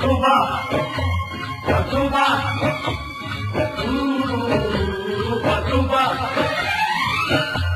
Thank you.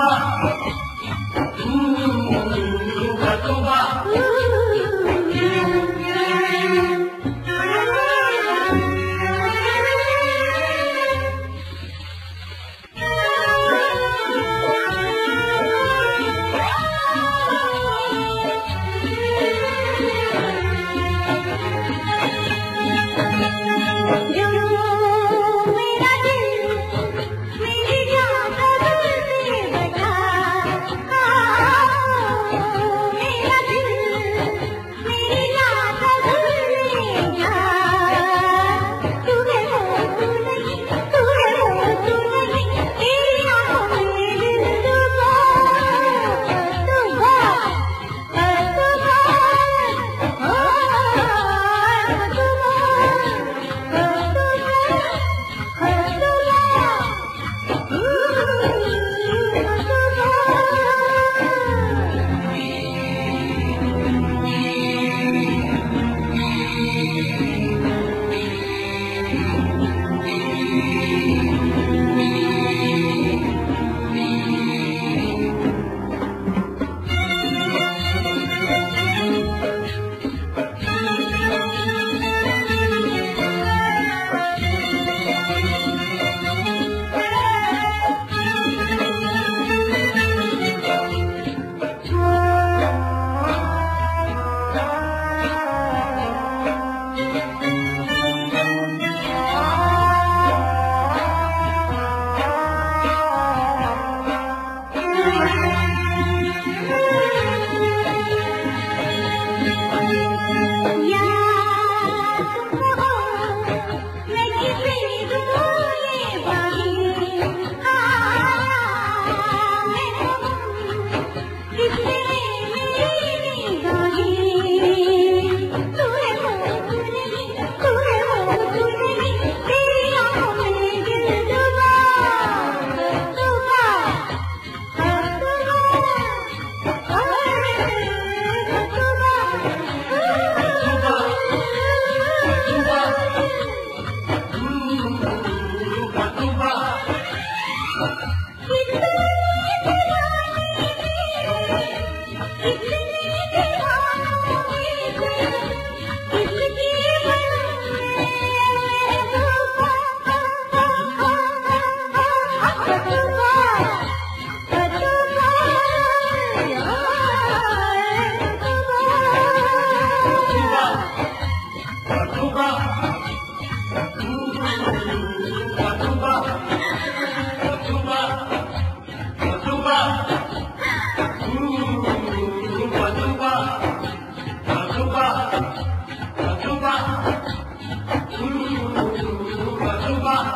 Allah. やった!